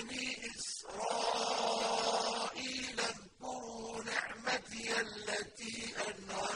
بَنِي إِسْرَائِيلَ اذْكُرُوا نِعْمَتِيَ الَّتِي أَنْعَمْتُ